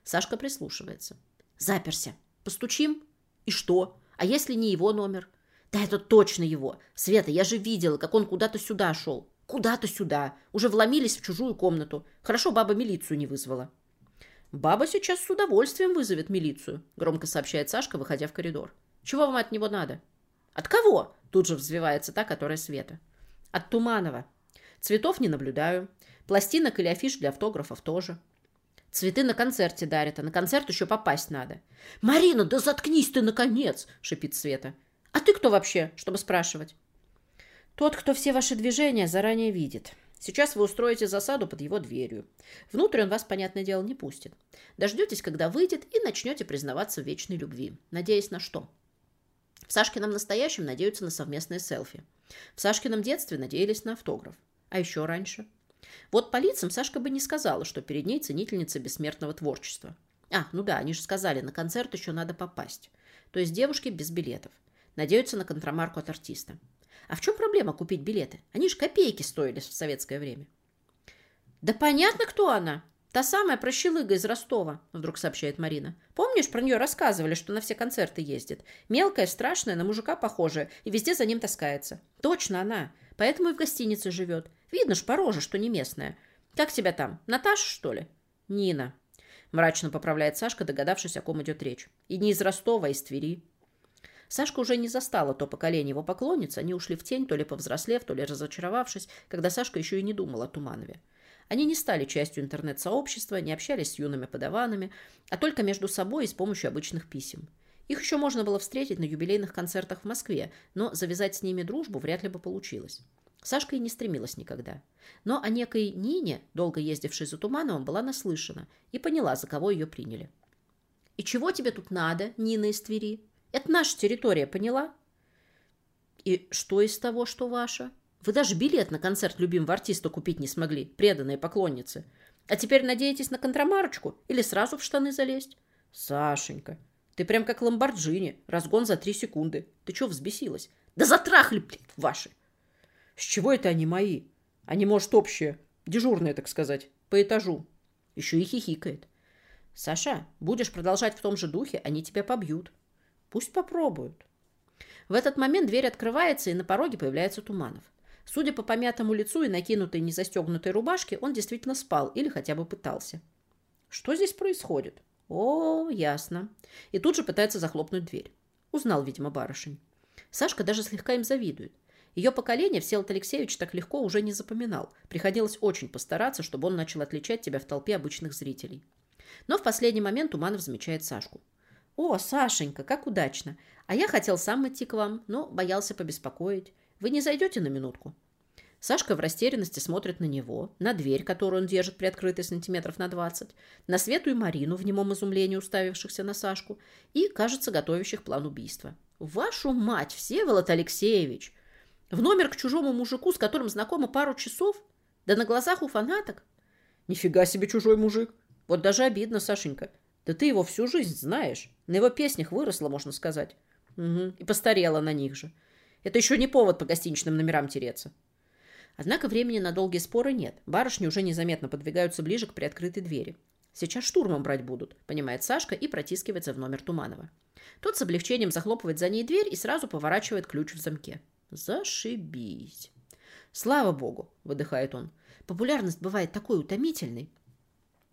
Сашка прислушивается. Заперся. Постучим? И что? А если не его номер? Да это точно его. Света, я же видела, как он куда-то сюда шел. Куда-то сюда. Уже вломились в чужую комнату. Хорошо, баба милицию не вызвала. «Баба сейчас с удовольствием вызовет милицию», — громко сообщает Сашка, выходя в коридор. «Чего вам от него надо?» «От кого?» — тут же взвивается та, которая Света. «От Туманова. Цветов не наблюдаю. Пластинок или афиш для автографов тоже. Цветы на концерте дарят, а на концерт еще попасть надо. «Марина, да заткнись ты, наконец!» — шипит Света. «А ты кто вообще, чтобы спрашивать?» «Тот, кто все ваши движения заранее видит. Сейчас вы устроите засаду под его дверью. Внутрь он вас, понятное дело, не пустит. Дождетесь, когда выйдет, и начнете признаваться в вечной любви. Надеясь на что?» В Сашкином настоящем надеются на совместные селфи. В Сашкином детстве надеялись на автограф. А еще раньше. Вот по лицам Сашка бы не сказала, что перед ней ценительница бессмертного творчества. А, ну да, они же сказали, на концерт еще надо попасть. То есть девушки без билетов. Надеются на контрамарку от артиста. А в чем проблема купить билеты? Они же копейки стоили в советское время. Да понятно, кто она. Та самая прощелыга из Ростова, вдруг сообщает Марина. Помнишь, про нее рассказывали, что на все концерты ездит? Мелкая, страшная, на мужика похожая, и везде за ним таскается. Точно она. Поэтому и в гостинице живет. Видно ж по роже, что не местная. Как тебя там? Наташа, что ли? Нина. Мрачно поправляет Сашка, догадавшись, о ком идет речь. И не из Ростова, а из Твери. Сашка уже не застала то поколение его поклонниц. Они ушли в тень, то ли повзрослев, то ли разочаровавшись, когда Сашка еще и не думала о Туманове. Они не стали частью интернет-сообщества, не общались с юными подаванами, а только между собой и с помощью обычных писем. Их еще можно было встретить на юбилейных концертах в Москве, но завязать с ними дружбу вряд ли бы получилось. Сашка и не стремилась никогда. Но о некой Нине, долго ездившей за Тумановым, была наслышана и поняла, за кого ее приняли. «И чего тебе тут надо, Нина из Твери? Это наша территория, поняла?» «И что из того, что ваша? Вы даже билет на концерт любимого артиста купить не смогли, преданные поклонницы. А теперь надеетесь на контрамарочку или сразу в штаны залезть?» «Сашенька, ты прям как ламборджини, разгон за три секунды. Ты чего взбесилась?» «Да затрахли, блин, ваши!» С чего это они мои? Они, может, общие, дежурные, так сказать, по этажу. Еще и хихикает. Саша, будешь продолжать в том же духе, они тебя побьют. Пусть попробуют. В этот момент дверь открывается, и на пороге появляется Туманов. Судя по помятому лицу и накинутой незастегнутой рубашке, он действительно спал или хотя бы пытался. Что здесь происходит? О, ясно. И тут же пытается захлопнуть дверь. Узнал, видимо, барышень. Сашка даже слегка им завидует. Ее поколение Всеволод Алексеевич так легко уже не запоминал. Приходилось очень постараться, чтобы он начал отличать тебя в толпе обычных зрителей. Но в последний момент Туманов замечает Сашку. «О, Сашенька, как удачно! А я хотел сам идти к вам, но боялся побеспокоить. Вы не зайдете на минутку?» Сашка в растерянности смотрит на него, на дверь, которую он держит приоткрытой сантиметров на двадцать, на Свету и Марину в немом изумлении уставившихся на Сашку и, кажется, готовящих план убийства. «Вашу мать, Всеволод Алексеевич! В номер к чужому мужику, с которым знакома пару часов? Да на глазах у фанаток? Нифига себе чужой мужик. Вот даже обидно, Сашенька. Да ты его всю жизнь знаешь. На его песнях выросла, можно сказать. Угу. И постарела на них же. Это еще не повод по гостиничным номерам тереться. Однако времени на долгие споры нет. Барышни уже незаметно подвигаются ближе к приоткрытой двери. Сейчас штурмом брать будут, понимает Сашка и протискивается в номер Туманова. Тот с облегчением захлопывает за ней дверь и сразу поворачивает ключ в замке. Зашибись. Слава богу, выдыхает он. Популярность бывает такой утомительной.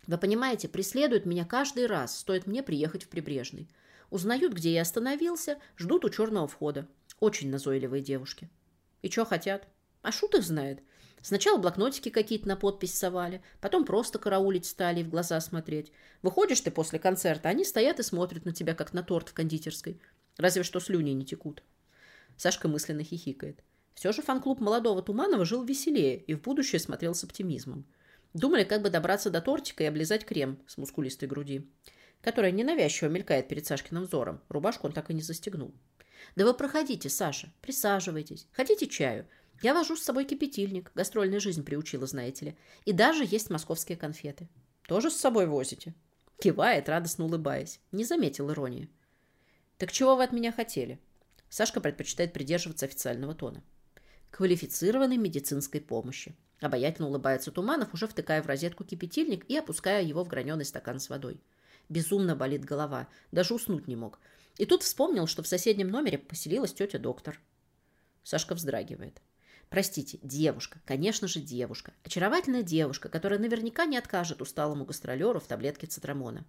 Вы понимаете, преследуют меня каждый раз, стоит мне приехать в Прибрежный. Узнают, где я остановился, ждут у черного входа. Очень назойливые девушки. И что хотят? А шут их знает. Сначала блокнотики какие-то на подпись совали, потом просто караулить стали и в глаза смотреть. Выходишь ты после концерта, они стоят и смотрят на тебя, как на торт в кондитерской. Разве что слюни не текут. Сашка мысленно хихикает. Все же фан-клуб молодого Туманова жил веселее и в будущее смотрел с оптимизмом. Думали, как бы добраться до тортика и облизать крем с мускулистой груди, которая ненавязчиво мелькает перед Сашкиным взором. Рубашку он так и не застегнул. «Да вы проходите, Саша, присаживайтесь. Хотите чаю? Я вожу с собой кипятильник. Гастрольная жизнь приучила, знаете ли. И даже есть московские конфеты. Тоже с собой возите?» Кивает, радостно улыбаясь. Не заметил иронии. «Так чего вы от меня хотели?» Сашка предпочитает придерживаться официального тона. Квалифицированной медицинской помощи. Обаятельно улыбается Туманов, уже втыкая в розетку кипятильник и опуская его в граненый стакан с водой. Безумно болит голова, даже уснуть не мог. И тут вспомнил, что в соседнем номере поселилась тетя-доктор. Сашка вздрагивает. Простите, девушка, конечно же девушка. Очаровательная девушка, которая наверняка не откажет усталому гастролеру в таблетке цитрамона.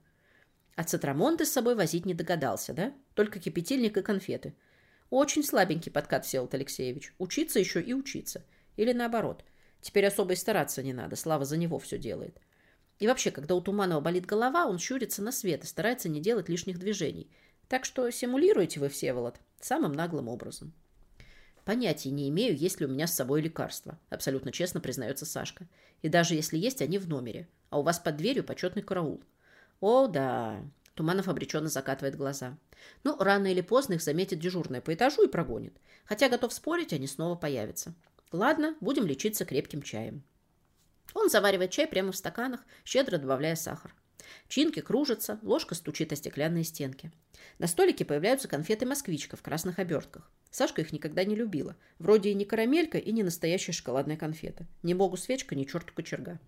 А цитрамон ты с собой возить не догадался, да? Только кипятильник и конфеты. Очень слабенький подкат, Всеволод Алексеевич. Учиться еще и учиться. Или наоборот. Теперь особо и стараться не надо. Слава за него все делает. И вообще, когда у Туманова болит голова, он щурится на свет и старается не делать лишних движений. Так что симулируете вы, Всеволод, самым наглым образом. Понятия не имею, есть ли у меня с собой лекарства, абсолютно честно признается Сашка. И даже если есть, они в номере. А у вас под дверью почетный караул. О, да, Туманов обреченно закатывает глаза. Ну, рано или поздно их заметит дежурная по этажу и прогонит. Хотя, готов спорить, они снова появятся. Ладно, будем лечиться крепким чаем. Он заваривает чай прямо в стаканах, щедро добавляя сахар. Чинки кружатся, ложка стучит о стеклянные стенки. На столике появляются конфеты-москвичка в красных обертках. Сашка их никогда не любила. Вроде и не карамелька, и не настоящая шоколадная конфета. Ни богу свечка, ни черту кочерга.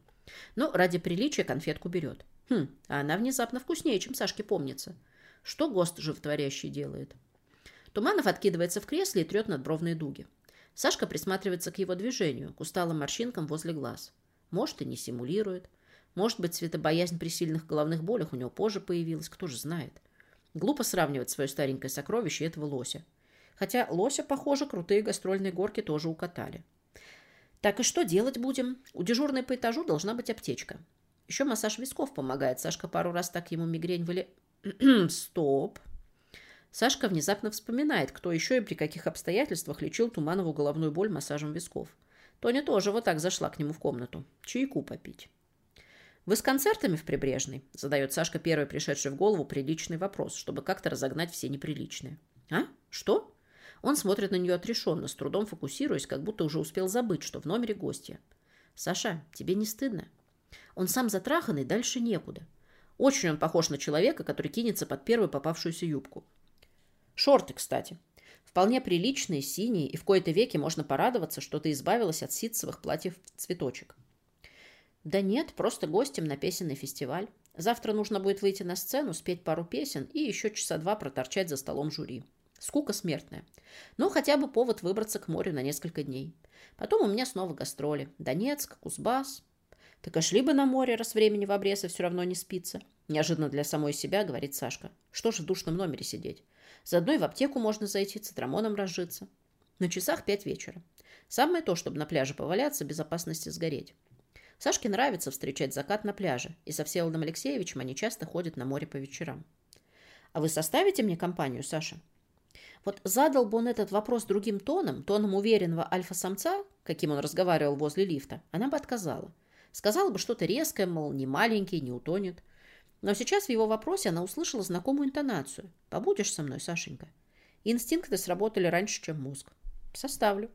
Но ради приличия конфетку берет. Хм, а она внезапно вкуснее, чем Сашке помнится. Что ГОСТ животворящий делает? Туманов откидывается в кресле и трет надбровные дуги. Сашка присматривается к его движению, к усталым морщинкам возле глаз. Может, и не симулирует. Может быть, светобоязнь при сильных головных болях у него позже появилась, кто же знает. Глупо сравнивать свое старенькое сокровище этого лося. Хотя лося, похоже, крутые гастрольные горки тоже укатали. Так и что делать будем? У дежурной по этажу должна быть аптечка. Еще массаж висков помогает. Сашка пару раз так ему мигрень выли... *clears throat* Стоп. Сашка внезапно вспоминает, кто еще и при каких обстоятельствах лечил Туманову головную боль массажем висков. Тоня тоже вот так зашла к нему в комнату. Чайку попить. «Вы с концертами в Прибрежной?» – задает Сашка первый пришедший в голову приличный вопрос, чтобы как-то разогнать все неприличные. «А? Что?» Он смотрит на нее отрешенно, с трудом фокусируясь, как будто уже успел забыть, что в номере гостья. «Саша, тебе не стыдно?» Он сам затраханный, дальше некуда. Очень он похож на человека, который кинется под первую попавшуюся юбку. Шорты, кстати. Вполне приличные, синие, и в кои-то веки можно порадоваться, что ты избавилась от ситцевых платьев цветочек. Да нет, просто гостем на песенный фестиваль. Завтра нужно будет выйти на сцену, спеть пару песен и еще часа два проторчать за столом жюри. Скука смертная. Но хотя бы повод выбраться к морю на несколько дней. Потом у меня снова гастроли. Донецк, Кузбасс. Так и шли бы на море, раз времени в обрез и все равно не спится. Неожиданно для самой себя, говорит Сашка. Что же в душном номере сидеть? Заодно и в аптеку можно зайти, цитрамоном разжиться. На часах пять вечера. Самое то, чтобы на пляже поваляться, без опасности сгореть. Сашке нравится встречать закат на пляже, и со Всеволодом Алексеевичем они часто ходят на море по вечерам. «А вы составите мне компанию, Саша?» Вот задал бы он этот вопрос другим тоном, тоном уверенного альфа-самца, каким он разговаривал возле лифта, она бы отказала. Сказала бы что-то резкое, мол, не маленький, не утонет. Но сейчас в его вопросе она услышала знакомую интонацию. «Побудешь со мной, Сашенька?» Инстинкты сработали раньше, чем мозг. «Составлю».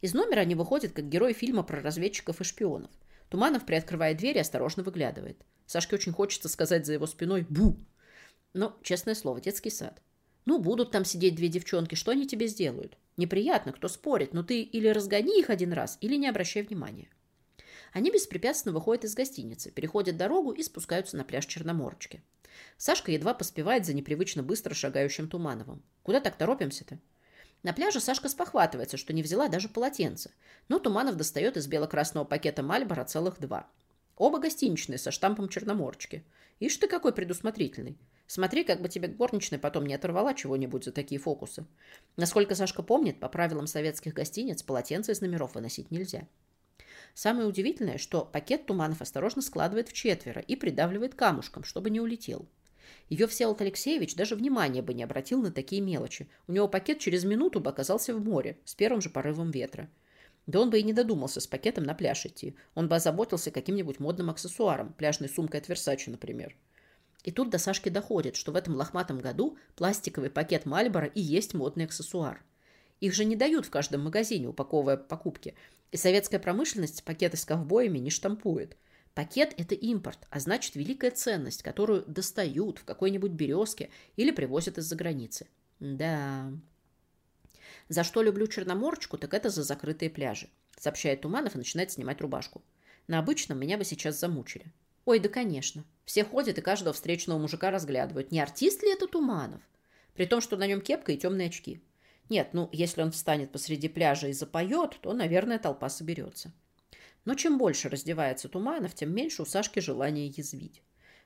Из номера они выходят, как герои фильма про разведчиков и шпионов. Туманов приоткрывает дверь и осторожно выглядывает. Сашке очень хочется сказать за его спиной «бу». Но, честное слово, детский сад. Ну, будут там сидеть две девчонки, что они тебе сделают? Неприятно, кто спорит, но ты или разгони их один раз, или не обращай внимания. Они беспрепятственно выходят из гостиницы, переходят дорогу и спускаются на пляж Черноморочки. Сашка едва поспевает за непривычно быстро шагающим Тумановым. Куда так торопимся-то? На пляже Сашка спохватывается, что не взяла даже полотенце, но Туманов достает из бело-красного пакета Мальбора целых два. Оба гостиничные, со штампом Черноморочки. Ишь ты какой предусмотрительный. Смотри, как бы тебе горничная потом не оторвала чего-нибудь за такие фокусы. Насколько Сашка помнит, по правилам советских гостиниц полотенце из номеров выносить нельзя. Самое удивительное, что пакет Туманов осторожно складывает в четверо и придавливает камушком, чтобы не улетел. Ее Всеволод Алексеевич даже внимания бы не обратил на такие мелочи. У него пакет через минуту бы оказался в море с первым же порывом ветра. Да он бы и не додумался с пакетом на пляж идти. Он бы озаботился каким-нибудь модным аксессуаром, пляжной сумкой от Версачи, например. И тут до Сашки доходит, что в этом лохматом году пластиковый пакет Мальбора и есть модный аксессуар. Их же не дают в каждом магазине, упаковывая покупки. И советская промышленность пакеты с ковбоями не штампует. Пакет – это импорт, а значит великая ценность, которую достают в какой-нибудь березке или привозят из-за границы. Да. За что люблю Черноморочку, так это за закрытые пляжи, сообщает Туманов и начинает снимать рубашку. На обычном меня бы сейчас замучили. Ой, да конечно. Все ходят и каждого встречного мужика разглядывают. Не артист ли это Туманов? При том, что на нем кепка и темные очки. Нет, ну, если он встанет посреди пляжа и запоет, то, наверное, толпа соберется. Но чем больше раздевается Туманов, тем меньше у Сашки желания язвить.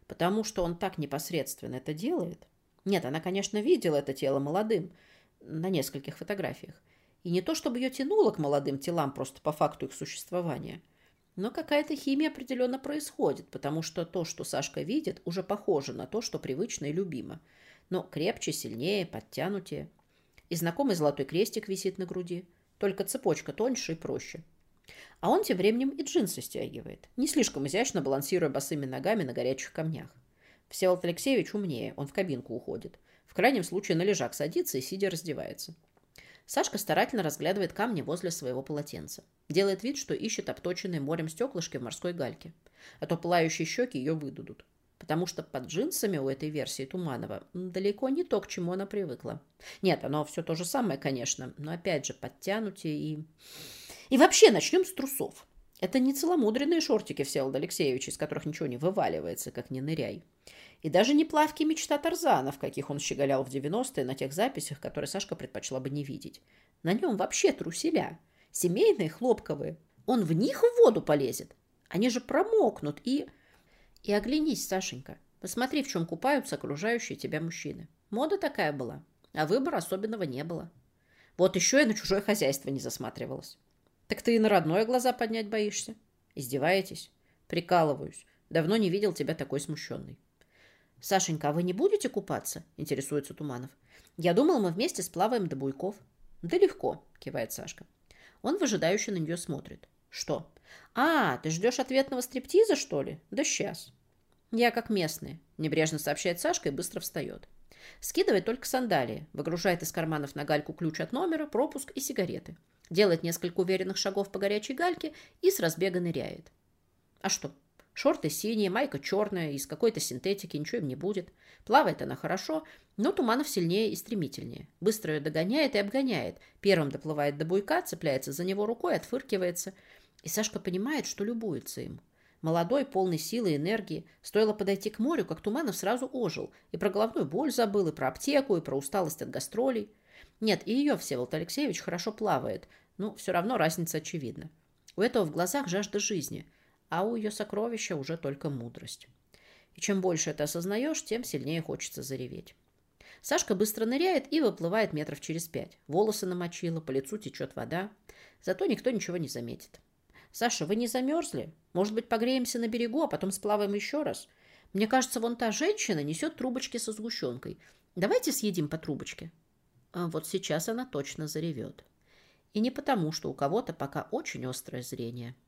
Потому что он так непосредственно это делает. Нет, она, конечно, видела это тело молодым на нескольких фотографиях. И не то, чтобы ее тянуло к молодым телам просто по факту их существования. Но какая-то химия определенно происходит, потому что то, что Сашка видит, уже похоже на то, что привычно и любимо. Но крепче, сильнее, подтянутее. И знакомый золотой крестик висит на груди. Только цепочка тоньше и проще. А он тем временем и джинсы стягивает, не слишком изящно балансируя босыми ногами на горячих камнях. Всеволод Алексеевич умнее, он в кабинку уходит. В крайнем случае на лежак садится и сидя раздевается. Сашка старательно разглядывает камни возле своего полотенца. Делает вид, что ищет обточенные морем стеклышки в морской гальке. А то пылающие щеки ее выдадут. Потому что под джинсами у этой версии Туманова далеко не то, к чему она привыкла. Нет, оно все то же самое, конечно, но опять же подтянутее и... И вообще начнем с трусов. Это не целомудренные шортики Всеволода Алексеевича, из которых ничего не вываливается, как не ныряй. И даже не плавки мечта Тарзана, в каких он щеголял в 90-е на тех записях, которые Сашка предпочла бы не видеть. На нем вообще труселя. Семейные, хлопковые. Он в них в воду полезет. Они же промокнут и... И оглянись, Сашенька. Посмотри, в чем купаются окружающие тебя мужчины. Мода такая была, а выбора особенного не было. Вот еще и на чужое хозяйство не засматривалась. Так ты и на родное глаза поднять боишься? Издеваетесь? Прикалываюсь. Давно не видел тебя такой смущенной. «Сашенька, а вы не будете купаться?» – интересуется Туманов. «Я думал, мы вместе сплаваем до буйков». «Да легко», – кивает Сашка. Он выжидающе на нее смотрит. «Что? А, ты ждешь ответного стриптиза, что ли? Да сейчас». «Я как местный», – небрежно сообщает Сашка и быстро встает. Скидывает только сандалии, выгружает из карманов на гальку ключ от номера, пропуск и сигареты. Делает несколько уверенных шагов по горячей гальке и с разбега ныряет. А что? Шорты синие, майка черная, из какой-то синтетики, ничего им не будет. Плавает она хорошо, но Туманов сильнее и стремительнее. Быстро ее догоняет и обгоняет. Первым доплывает до буйка, цепляется за него рукой, отфыркивается. И Сашка понимает, что любуется им. Молодой, полный силы и энергии. Стоило подойти к морю, как Туманов сразу ожил. И про головную боль забыл, и про аптеку, и про усталость от гастролей. Нет, и ее Всеволод Алексеевич хорошо плавает. Но все равно разница очевидна. У этого в глазах жажда жизни, а у ее сокровища уже только мудрость. И чем больше это осознаешь, тем сильнее хочется зареветь. Сашка быстро ныряет и выплывает метров через пять. Волосы намочила, по лицу течет вода. Зато никто ничего не заметит. «Саша, вы не замерзли? Может быть, погреемся на берегу, а потом сплаваем еще раз? Мне кажется, вон та женщина несет трубочки со сгущенкой. Давайте съедим по трубочке». А вот сейчас она точно заревет. И не потому, что у кого-то пока очень острое зрение –